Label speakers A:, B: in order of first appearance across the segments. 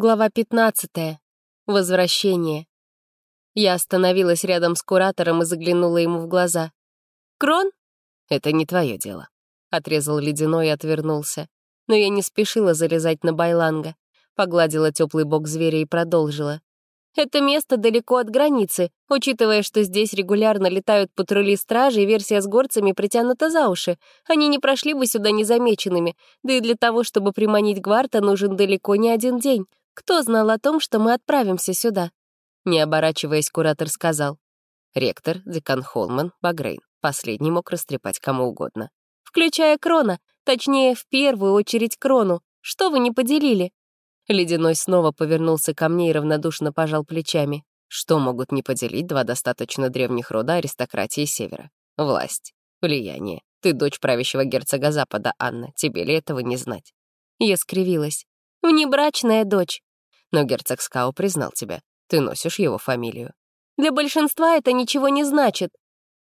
A: Глава 15. Возвращение. Я остановилась рядом с куратором и заглянула ему в глаза. «Крон?» «Это не твое дело», — отрезал ледяной и отвернулся. Но я не спешила залезать на байланга. Погладила теплый бок зверя и продолжила. «Это место далеко от границы, учитывая, что здесь регулярно летают патрули стражи версия с горцами притянута за уши. Они не прошли бы сюда незамеченными, да и для того, чтобы приманить Гварта, нужен далеко не один день. Кто знал о том, что мы отправимся сюда?» Не оборачиваясь, куратор сказал. Ректор, декан Холман, Багрейн. Последний мог растрепать кому угодно. «Включая Крона. Точнее, в первую очередь Крону. Что вы не поделили?» Ледяной снова повернулся ко мне и равнодушно пожал плечами. Что могут не поделить два достаточно древних рода аристократии Севера? Власть, влияние. Ты дочь правящего герцога Запада, Анна. Тебе ли этого не знать? Я скривилась. «Внебрачная дочь но герцог Скау признал тебя. Ты носишь его фамилию. Для большинства это ничего не значит.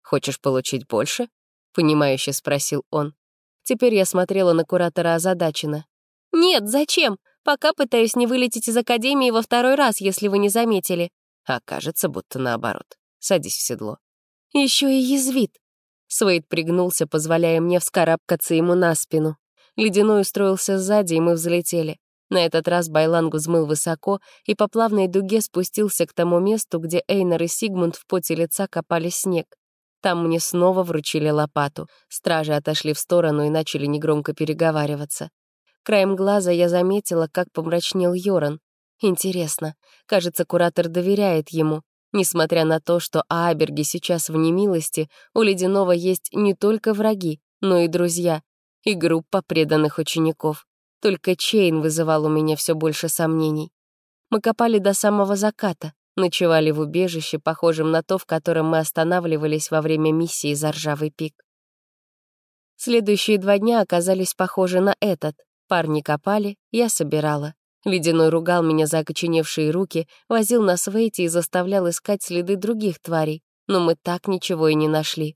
A: Хочешь получить больше? Понимающе спросил он. Теперь я смотрела на куратора озадаченно. «Нет, зачем? Пока пытаюсь не вылететь из Академии во второй раз, если вы не заметили». А кажется, будто наоборот. Садись в седло. Еще и язвит. Свейд пригнулся, позволяя мне вскарабкаться ему на спину. Ледяной устроился сзади, и мы взлетели. На этот раз Байланг взмыл высоко и по плавной дуге спустился к тому месту, где Эйнер и Сигмунд в поте лица копали снег. Там мне снова вручили лопату. Стражи отошли в сторону и начали негромко переговариваться. Краем глаза я заметила, как помрачнел Йоран. Интересно, кажется, куратор доверяет ему. Несмотря на то, что Ааберги сейчас в немилости, у Ледяного есть не только враги, но и друзья, и группа преданных учеников. Только Чейн вызывал у меня все больше сомнений. Мы копали до самого заката, ночевали в убежище, похожем на то, в котором мы останавливались во время миссии «За ржавый пик». Следующие два дня оказались похожи на этот. Парни копали, я собирала. Ледяной ругал меня за окоченевшие руки, возил нас в эти и заставлял искать следы других тварей, но мы так ничего и не нашли.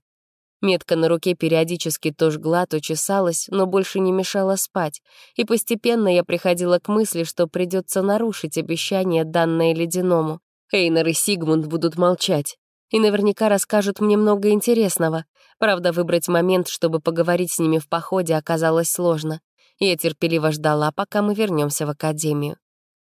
A: Метка на руке периодически то жгла, то чесалась, но больше не мешала спать, и постепенно я приходила к мысли, что придется нарушить обещание, данное Ледяному. Эйнер и Сигмунд будут молчать. И наверняка расскажут мне много интересного. Правда, выбрать момент, чтобы поговорить с ними в походе, оказалось сложно. Я терпеливо ждала, пока мы вернемся в академию.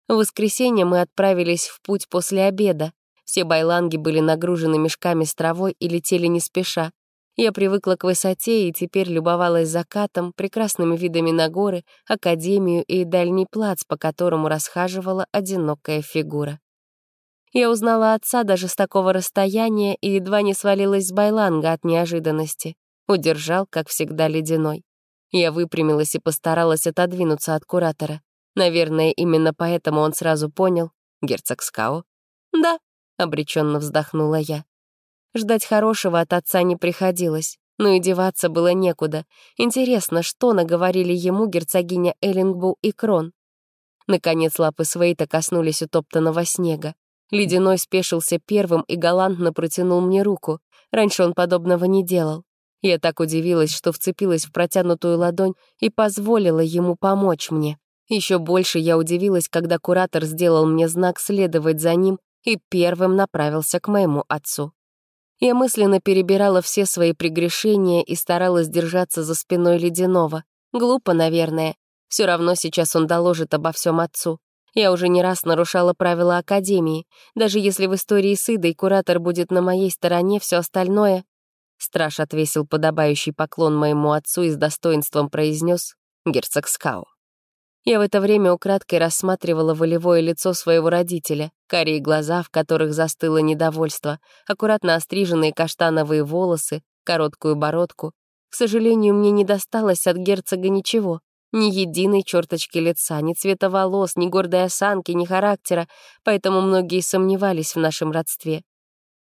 A: В воскресенье мы отправились в путь после обеда. Все байланги были нагружены мешками с травой и летели не спеша. Я привыкла к высоте и теперь любовалась закатом, прекрасными видами на горы, академию и дальний плац, по которому расхаживала одинокая фигура. Я узнала отца даже с такого расстояния и едва не свалилась с байланга от неожиданности. Удержал, как всегда, ледяной. Я выпрямилась и постаралась отодвинуться от куратора. Наверное, именно поэтому он сразу понял. Герцог Скао? «Да», — обреченно вздохнула я. Ждать хорошего от отца не приходилось, но и деваться было некуда. Интересно, что наговорили ему герцогиня Эллингбу и Крон? Наконец лапы Свейта коснулись утоптанного снега. Ледяной спешился первым и галантно протянул мне руку. Раньше он подобного не делал. Я так удивилась, что вцепилась в протянутую ладонь и позволила ему помочь мне. Еще больше я удивилась, когда куратор сделал мне знак следовать за ним и первым направился к моему отцу. Я мысленно перебирала все свои прегрешения и старалась держаться за спиной Ледяного. Глупо, наверное. Все равно сейчас он доложит обо всем отцу. Я уже не раз нарушала правила Академии. Даже если в истории с Идой куратор будет на моей стороне, все остальное... Страж отвесил подобающий поклон моему отцу и с достоинством произнес «Герцог Скау». Я в это время украдкой рассматривала волевое лицо своего родителя, карие глаза, в которых застыло недовольство, аккуратно остриженные каштановые волосы, короткую бородку. К сожалению, мне не досталось от герцога ничего. Ни единой черточки лица, ни цвета волос, ни гордой осанки, ни характера, поэтому многие сомневались в нашем родстве.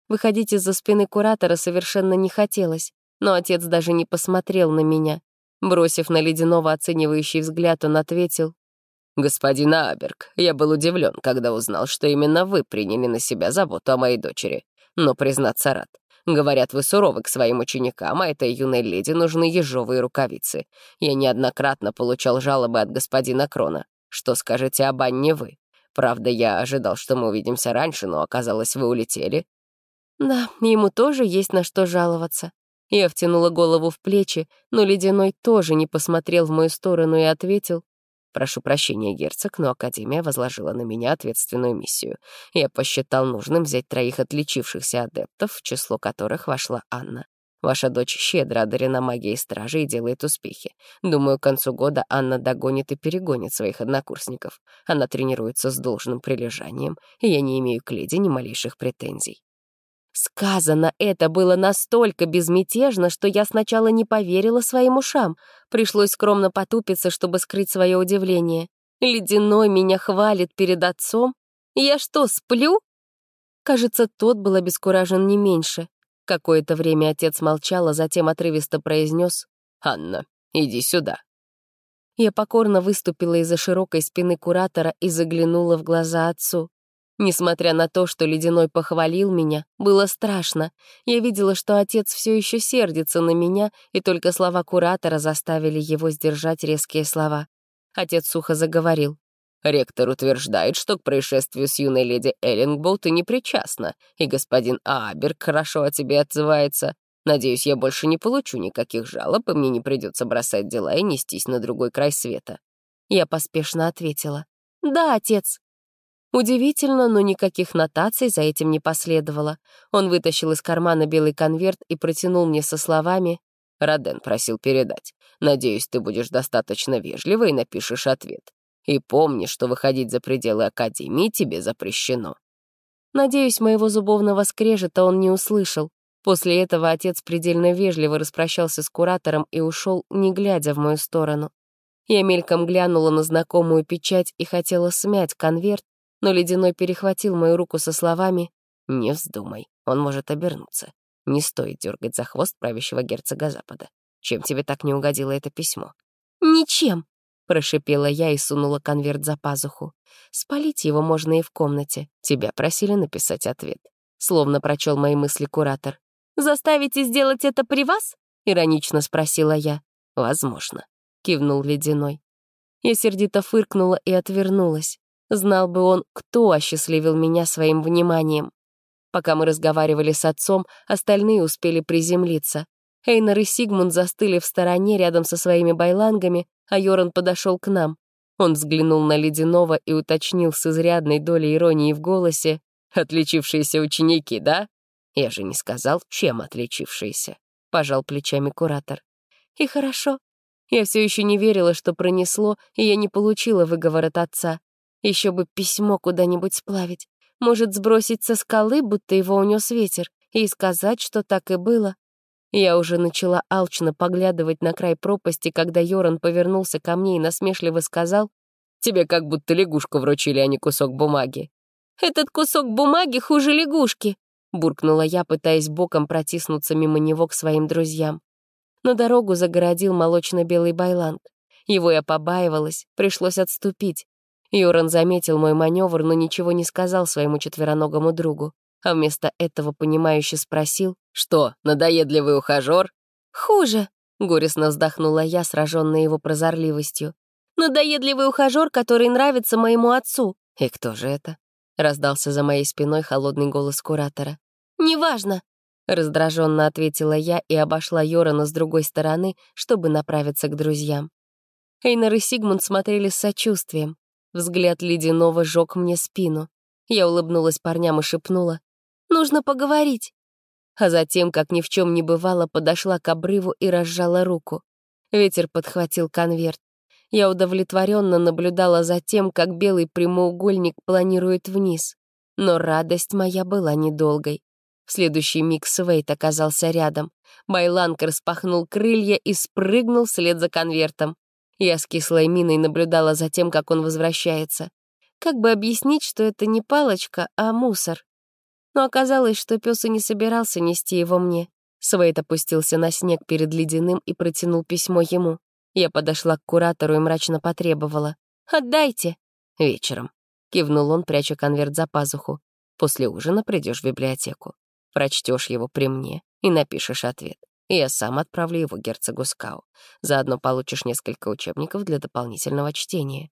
A: Выходить из-за спины куратора совершенно не хотелось, но отец даже не посмотрел на меня. Бросив на ледяного оценивающий взгляд, он ответил. «Господин Аберг, я был удивлен, когда узнал, что именно вы приняли на себя заботу о моей дочери. Но, признаться, рад. Говорят, вы суровы к своим ученикам, а этой юной леди нужны ежовые рукавицы. Я неоднократно получал жалобы от господина Крона. Что скажете об Анне вы?
B: Правда, я ожидал, что мы увидимся раньше, но оказалось, вы улетели».
A: Да, ему тоже есть на что жаловаться. Я втянула голову в плечи, но Ледяной тоже не посмотрел в мою сторону и ответил. «Прошу прощения, герцог, но Академия возложила на меня ответственную миссию. Я посчитал нужным взять троих отличившихся адептов, в число которых вошла Анна. Ваша дочь щедро одарена магией стражи и делает успехи. Думаю, к концу года Анна догонит и перегонит своих однокурсников. Она тренируется с должным прилежанием, и я не имею к леди ни малейших претензий. Сказано это было настолько безмятежно, что я сначала не поверила своим ушам. Пришлось скромно потупиться, чтобы скрыть свое удивление. Ледяной меня хвалит перед отцом? Я что, сплю? Кажется, тот был обескуражен не меньше. Какое-то время отец молчал, а затем отрывисто произнес «Анна, иди сюда». Я покорно выступила из-за широкой спины куратора и заглянула в глаза отцу. Несмотря на то, что Ледяной похвалил меня, было страшно. Я видела, что отец все еще сердится на меня, и только слова куратора заставили его сдержать резкие слова. Отец сухо заговорил.
B: Ректор утверждает, что к происшествию с юной леди Эллингбоу ты не причастна, и господин Аберг хорошо о тебе отзывается. Надеюсь, я больше не получу никаких жалоб, и мне не придется бросать дела и нестись на другой край света».
A: Я поспешно ответила. «Да, отец». Удивительно, но никаких нотаций за этим не последовало. Он вытащил из кармана белый конверт и протянул мне со словами
B: «Роден просил передать. Надеюсь, ты будешь достаточно вежлива и напишешь ответ. И помни, что выходить за пределы Академии тебе запрещено».
A: Надеюсь, моего зубовного скрежета он не услышал. После этого отец предельно вежливо распрощался с куратором и ушел, не глядя в мою сторону. Я мельком глянула на знакомую печать и хотела смять конверт, но Ледяной перехватил мою руку со словами «Не вздумай, он может обернуться. Не стоит дергать за хвост правящего герцога Запада. Чем тебе так не угодило это письмо?» «Ничем», Прошипела я и сунула конверт за пазуху. Спалить его можно и в комнате. Тебя просили написать ответ. Словно прочел мои мысли куратор. «Заставите сделать это при вас?» — иронично спросила я. «Возможно», — кивнул Ледяной. Я сердито фыркнула и отвернулась. Знал бы он, кто осчастливил меня своим вниманием. Пока мы разговаривали с отцом, остальные успели приземлиться. Эйнар и Сигмунд застыли в стороне рядом со своими байлангами, а Йоран подошел к нам. Он взглянул на Ледяного и уточнил с изрядной долей иронии в голосе. «Отличившиеся ученики, да?» «Я же не сказал, чем отличившиеся», — пожал плечами куратор. «И хорошо. Я все еще не верила, что пронесло, и я не получила выговор от отца. Еще бы письмо куда-нибудь сплавить. Может, сбросить со скалы, будто его унес ветер, и сказать, что так и было. Я уже начала алчно поглядывать на край пропасти, когда Йоран повернулся ко мне и насмешливо сказал, «Тебе как будто лягушку вручили, а не кусок бумаги». «Этот кусок бумаги хуже лягушки», — буркнула я, пытаясь боком протиснуться мимо него к своим друзьям. Но дорогу загородил молочно-белый байланг. Его я побаивалась, пришлось отступить. Йоран заметил мой маневр, но ничего не сказал своему четвероногому другу а вместо этого понимающе спросил, «Что, надоедливый ухажер?» «Хуже», — горестно вздохнула я, сраженная его прозорливостью. «Надоедливый ухажер, который нравится моему отцу». «И кто же это?» — раздался за моей спиной холодный голос куратора. «Неважно», — раздраженно ответила я и обошла Йорана с другой стороны, чтобы направиться к друзьям. Эйнар и Сигмунд смотрели с сочувствием. Взгляд ледяного жёг мне спину. Я улыбнулась парням и шепнула. Нужно поговорить». А затем, как ни в чем не бывало, подошла к обрыву и разжала руку. Ветер подхватил конверт. Я удовлетворенно наблюдала за тем, как белый прямоугольник планирует вниз. Но радость моя была недолгой. В следующий миг Свейт оказался рядом. Байланг распахнул крылья и спрыгнул вслед за конвертом. Я с кислой миной наблюдала за тем, как он возвращается. Как бы объяснить, что это не палочка, а мусор? но оказалось, что пес и не собирался нести его мне. Свейт опустился на снег перед ледяным и протянул письмо ему. Я подошла к куратору и мрачно потребовала. «Отдайте!» «Вечером», — кивнул он, пряча конверт за пазуху. «После ужина придешь в библиотеку. Прочтешь его при мне и напишешь ответ. И я сам отправлю его герцогу Скау. Заодно получишь несколько учебников для дополнительного чтения».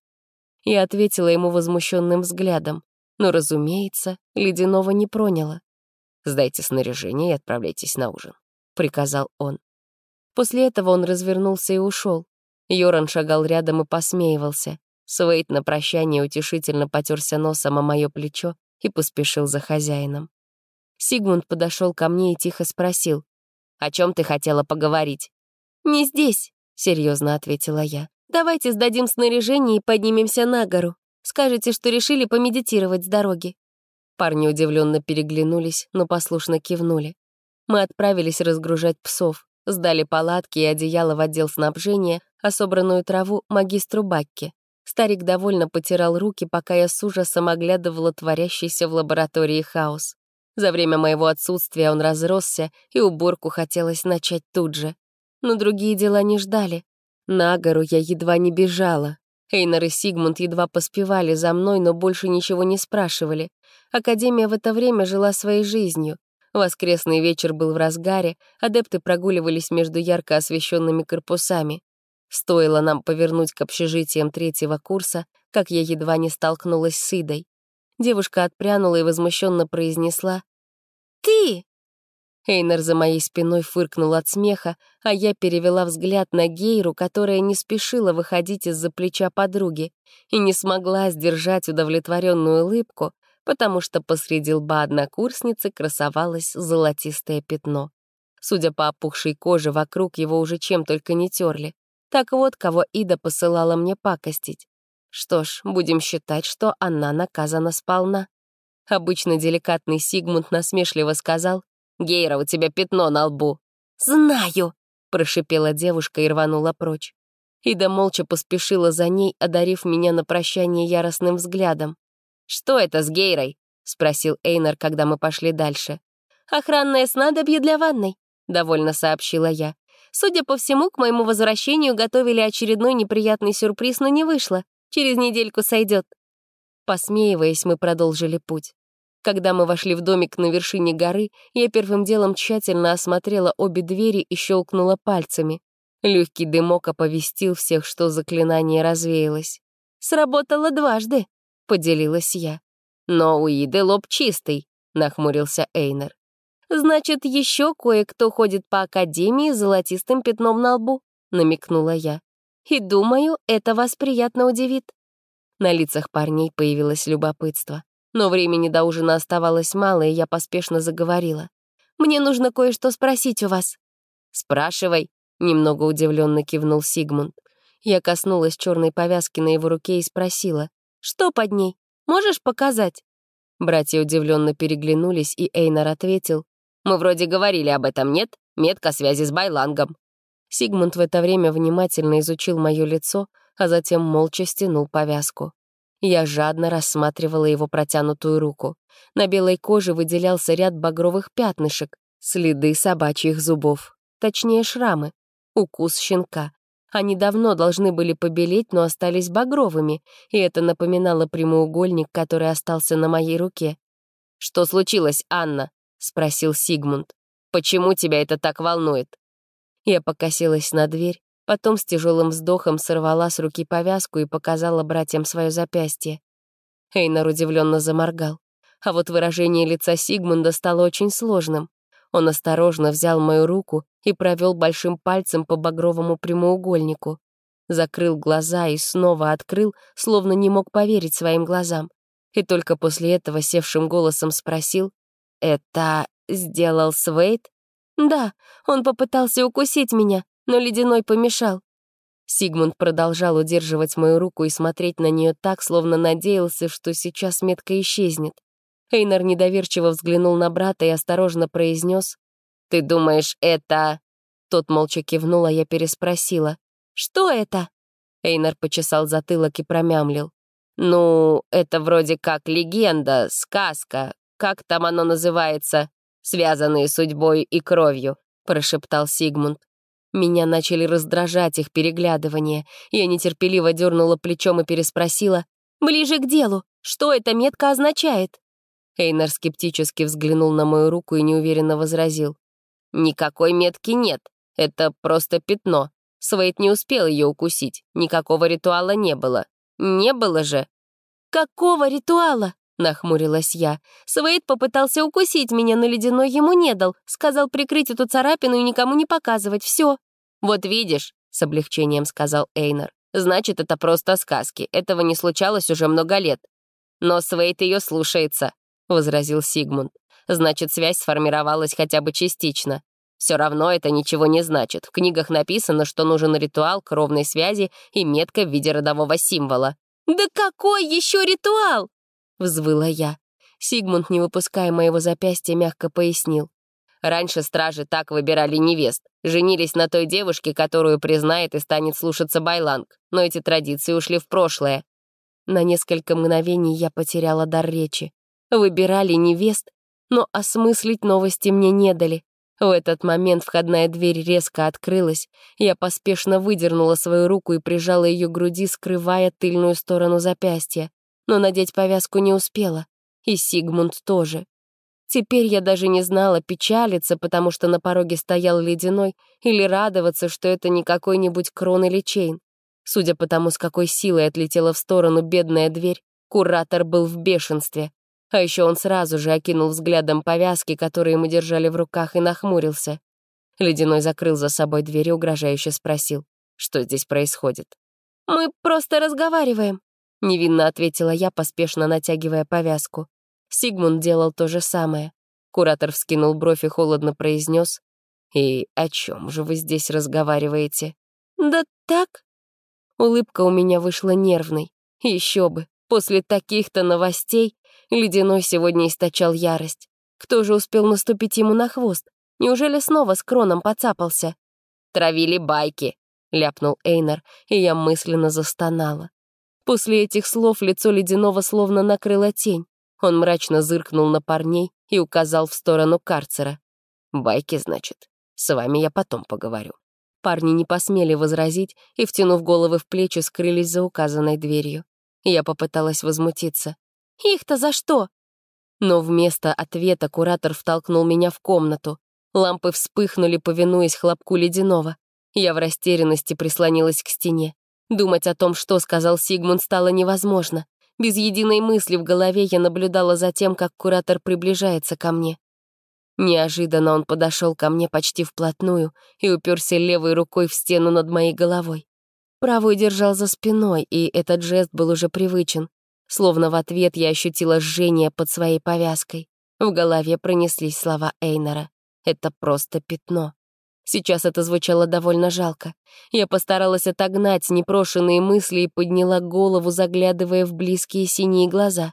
A: и ответила ему возмущенным взглядом. Но, разумеется, ледяного не проняло.
B: «Сдайте снаряжение и отправляйтесь на ужин», — приказал он.
A: После этого он развернулся и ушел. Йоран шагал рядом и посмеивался. Свейт на прощание утешительно потерся носом о мое плечо и поспешил за хозяином. Сигмунд подошел ко мне и тихо спросил.
B: «О чем ты хотела поговорить?»
A: «Не здесь», — серьезно ответила я. «Давайте сдадим снаряжение и поднимемся на гору. Скажете, что решили помедитировать с дороги». Парни удивленно переглянулись, но послушно кивнули. Мы отправились разгружать псов, сдали палатки и одеяло в отдел снабжения, а собранную траву — магистру Бакке. Старик довольно потирал руки, пока я с ужасом оглядывала творящийся в лаборатории хаос. За время моего отсутствия он разросся, и уборку хотелось начать тут же. Но другие дела не ждали. На гору я едва не бежала. Эйнар и Сигмунд едва поспевали за мной, но больше ничего не спрашивали. Академия в это время жила своей жизнью. Воскресный вечер был в разгаре, адепты прогуливались между ярко освещенными корпусами. Стоило нам повернуть к общежитиям третьего курса, как я едва не столкнулась с Идой. Девушка отпрянула и возмущенно произнесла «Ты!». Эйнер за моей спиной фыркнул от смеха, а я перевела взгляд на Гейру, которая не спешила выходить из-за плеча подруги и не смогла сдержать удовлетворенную улыбку, потому что посреди лба однокурсницы красовалось золотистое пятно. Судя по опухшей коже, вокруг его уже чем только не терли. Так вот, кого Ида посылала мне пакостить. Что ж, будем считать, что она наказана сполна. Обычно деликатный Сигмунд насмешливо сказал, «Гейра, у тебя пятно на лбу». «Знаю», — прошипела девушка и рванула прочь. Ида молча поспешила за ней, одарив меня на прощание яростным взглядом.
B: «Что это с Гейрой?» — спросил Эйнар, когда мы пошли дальше.
A: «Охранное снадобье для ванной», — довольно сообщила я. Судя по всему, к моему возвращению готовили очередной неприятный сюрприз, но не вышло. Через недельку сойдет. Посмеиваясь, мы продолжили путь. Когда мы вошли в домик на вершине горы, я первым делом тщательно осмотрела обе двери и щелкнула пальцами. Легкий дымок оповестил всех, что заклинание развеялось. «Сработало дважды», — поделилась я.
B: «Но у Иды лоб чистый», — нахмурился Эйнер.
A: «Значит, еще кое-кто ходит по академии с золотистым пятном на лбу», — намекнула я. «И думаю, это вас приятно удивит». На лицах парней появилось любопытство. Но времени до ужина оставалось мало, и я поспешно заговорила. «Мне нужно кое-что спросить у вас».
B: «Спрашивай», — немного удивленно кивнул Сигмунд.
A: Я коснулась черной повязки на его руке и спросила. «Что под ней? Можешь показать?» Братья удивленно переглянулись, и Эйнар ответил.
B: Мы вроде говорили об этом, нет? Метка связи с Байлангом».
A: Сигмунд в это время внимательно изучил мое лицо, а затем молча стянул повязку. Я жадно рассматривала его протянутую руку. На белой коже выделялся ряд багровых пятнышек, следы собачьих зубов. Точнее, шрамы. Укус щенка. Они давно должны были побелеть, но остались багровыми, и это напоминало прямоугольник, который остался на моей руке.
B: «Что случилось, Анна?» — спросил Сигмунд. «Почему тебя это так волнует?»
A: Я покосилась на дверь, потом с тяжелым вздохом сорвала с руки повязку и показала братьям свое запястье. Эйнар удивленно заморгал. А вот выражение лица Сигмунда стало очень сложным. Он осторожно взял мою руку и провел большим пальцем по багровому прямоугольнику. Закрыл глаза и снова открыл, словно не мог поверить своим глазам. И только после этого севшим голосом спросил, «Это сделал Свейд?» «Да, он попытался укусить меня, но ледяной помешал». Сигмунд продолжал удерживать мою руку и смотреть на нее так, словно надеялся, что сейчас метка исчезнет. Эйнар недоверчиво взглянул на брата и осторожно произнес:
B: «Ты думаешь, это...»
A: Тот молча кивнул, а я переспросила. «Что это?» Эйнар почесал затылок и промямлил.
B: «Ну, это вроде как легенда, сказка, как там оно называется? Связанные судьбой и кровью», — прошептал Сигмунд.
A: Меня начали раздражать их переглядывания. Я нетерпеливо дернула плечом и переспросила. «Ближе к делу. Что эта метка означает?» Эйнар скептически взглянул на мою руку и неуверенно возразил.
B: «Никакой метки нет. Это просто пятно. Свейт не успел ее укусить. Никакого ритуала не было.
A: не было же». «Какого ритуала?» — нахмурилась я. Свейд попытался укусить меня, но ледяной ему не дал. Сказал прикрыть эту царапину и никому не показывать. Все.
B: «Вот видишь», — с облегчением сказал Эйнер. «Значит, это просто сказки. Этого не случалось уже много лет». «Но Свейд ее слушается», — возразил Сигмунд. «Значит, связь сформировалась хотя бы частично. Все равно это ничего не значит. В книгах написано, что нужен ритуал кровной связи и метка в виде родового символа.
A: «Да какой еще ритуал?» — взвыла я. Сигмунд, не выпуская моего запястья, мягко пояснил.
B: Раньше стражи так выбирали невест. Женились на той девушке, которую признает и станет слушаться Байланг. Но эти традиции ушли в прошлое.
A: На несколько мгновений я потеряла дар речи. Выбирали невест, но осмыслить новости мне не дали. В этот момент входная дверь резко открылась. Я поспешно выдернула свою руку и прижала ее к груди, скрывая тыльную сторону запястья. Но надеть повязку не успела. И Сигмунд тоже. Теперь я даже не знала, печалиться, потому что на пороге стоял ледяной, или радоваться, что это не какой-нибудь крон или чейн. Судя по тому, с какой силой отлетела в сторону бедная дверь, куратор был в бешенстве. А еще он сразу же окинул взглядом повязки, которые мы держали в руках, и нахмурился. Ледяной закрыл за собой дверь и угрожающе спросил, что здесь происходит. «Мы просто разговариваем», — невинно ответила я, поспешно натягивая повязку. Сигмунд делал то же самое. Куратор вскинул бровь и холодно произнес. «И о чем же вы здесь разговариваете?» «Да так». Улыбка у меня вышла нервной. Еще бы, после таких-то новостей Ледяной сегодня источал ярость. Кто же успел наступить ему на хвост? Неужели снова с кроном поцапался?
B: «Травили байки», — ляпнул Эйнар, и я мысленно застонала.
A: После этих слов лицо Ледяного словно накрыла тень. Он мрачно зыркнул на парней и указал в сторону карцера.
B: «Байки, значит. С вами я потом поговорю».
A: Парни не посмели возразить и, втянув головы в плечи, скрылись за указанной дверью. Я попыталась возмутиться. Их-то за что?» Но вместо ответа куратор втолкнул меня в комнату. Лампы вспыхнули, повинуясь хлопку ледяного. Я в растерянности прислонилась к стене. Думать о том, что сказал Сигмунд, стало невозможно. Без единой мысли в голове я наблюдала за тем, как куратор приближается ко мне. Неожиданно он подошел ко мне почти вплотную и уперся левой рукой в стену над моей головой. Правую держал за спиной, и этот жест был уже привычен. Словно в ответ я ощутила жжение под своей повязкой. В голове пронеслись слова Эйнора. «Это просто пятно». Сейчас это звучало довольно жалко. Я постаралась отогнать непрошенные мысли и подняла голову, заглядывая в близкие синие глаза.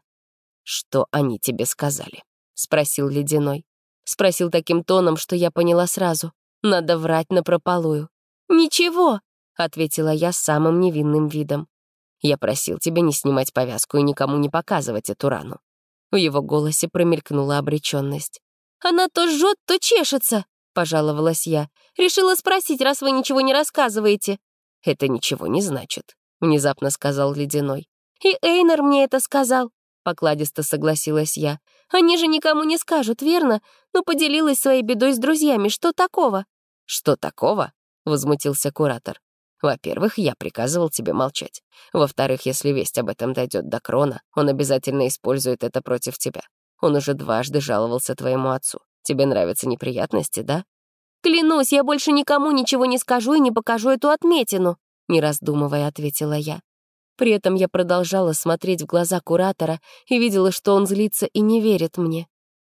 B: «Что они тебе сказали?»
A: — спросил Ледяной. Спросил таким тоном, что я поняла сразу. Надо врать напропалую. «Ничего», — ответила я самым невинным видом.
B: Я просил тебя не снимать повязку и никому не показывать эту рану».
A: В его голосе промелькнула обреченность. «Она то жжет, то чешется», — пожаловалась я. «Решила спросить, раз вы ничего не рассказываете».
B: «Это ничего не значит», — внезапно сказал Ледяной.
A: «И Эйнер мне это сказал», — покладисто согласилась я. «Они же никому не скажут, верно? Ну, поделилась своей бедой с друзьями. Что такого?»
B: «Что такого?» — возмутился куратор. Во-первых, я приказывал тебе молчать. Во-вторых, если весть об этом дойдет до Крона, он обязательно использует это против тебя. Он уже дважды жаловался твоему отцу. Тебе нравятся неприятности, да?
A: «Клянусь, я больше никому ничего не скажу и не покажу эту отметину», — не раздумывая ответила я. При этом я продолжала смотреть в глаза куратора и видела, что он злится и не верит мне.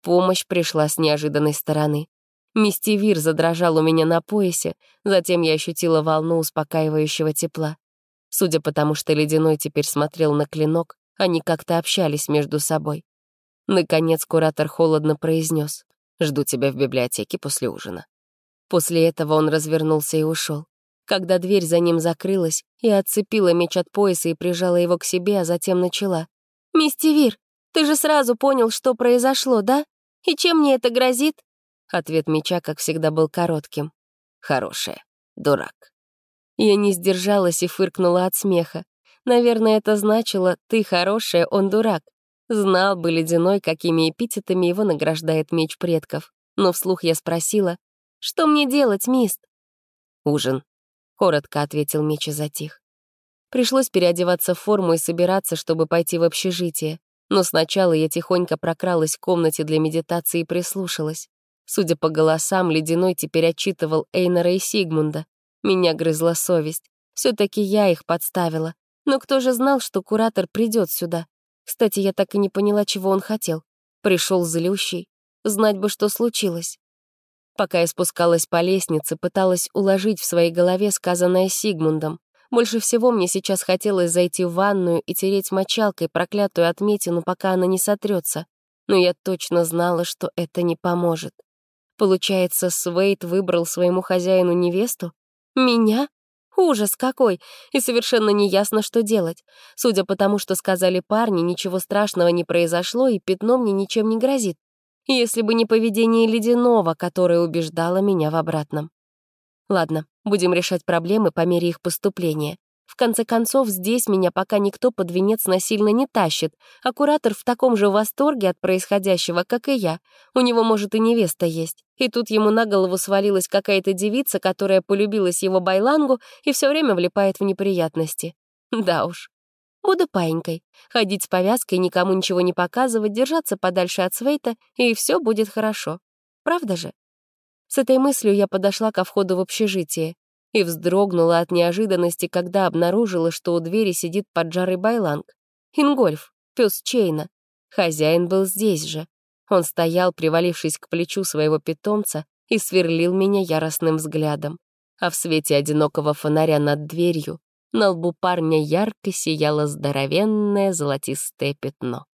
A: Помощь пришла с неожиданной стороны. Мистивир задрожал у меня на поясе, затем я ощутила волну успокаивающего тепла. Судя по тому, что Ледяной теперь смотрел на клинок, они как-то общались между собой. Наконец куратор холодно произнес: «Жду тебя в библиотеке после ужина». После этого он развернулся и ушел. Когда дверь за ним закрылась, я отцепила меч от пояса и прижала его к себе, а затем начала. «Мистивир, ты же сразу понял, что произошло, да? И чем мне это грозит?» Ответ меча, как всегда, был коротким.
B: «Хорошая. Дурак».
A: Я не сдержалась и фыркнула от смеха. Наверное, это значило «ты хорошая, он дурак». Знал бы Ледяной, какими эпитетами его награждает меч предков. Но вслух я спросила, «Что мне делать, мист?»
B: «Ужин», — коротко ответил меч и затих.
A: Пришлось переодеваться в форму и собираться, чтобы пойти в общежитие. Но сначала я тихонько прокралась в комнате для медитации и прислушалась. Судя по голосам, Ледяной теперь отчитывал Эйнора и Сигмунда. Меня грызла совесть. все таки я их подставила. Но кто же знал, что куратор придет сюда? Кстати, я так и не поняла, чего он хотел. Пришел злющий. Знать бы, что случилось. Пока я спускалась по лестнице, пыталась уложить в своей голове сказанное Сигмундом. Больше всего мне сейчас хотелось зайти в ванную и тереть мочалкой проклятую отметину, пока она не сотрется. Но я точно знала, что это не поможет. Получается, Свейт выбрал своему хозяину невесту? Меня? Ужас какой! И совершенно неясно, что делать. Судя по тому, что сказали парни, ничего страшного не произошло, и пятно мне ничем не грозит. Если бы не поведение Ледяного, которое убеждало меня в обратном. Ладно, будем решать проблемы по мере их поступления. В конце концов, здесь меня пока никто под венец насильно не тащит, а куратор в таком же восторге от происходящего, как и я. У него, может, и невеста есть. И тут ему на голову свалилась какая-то девица, которая полюбилась его байлангу и все время влипает в неприятности. Да уж. Буду паинькой. Ходить с повязкой, никому ничего не показывать, держаться подальше от Свейта, и все будет хорошо. Правда же? С этой мыслью я подошла ко входу в общежитие и вздрогнула от неожиданности, когда обнаружила, что у двери сидит поджарый байланг. Ингольф, пес Чейна. Хозяин был здесь же. Он стоял, привалившись к плечу своего питомца, и сверлил меня яростным взглядом. А в свете одинокого фонаря над дверью на лбу парня ярко сияло здоровенное золотистое пятно.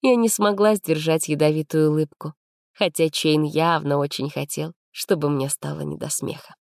A: Я не смогла сдержать ядовитую улыбку хотя Чейн явно очень хотел, чтобы мне стало не до смеха.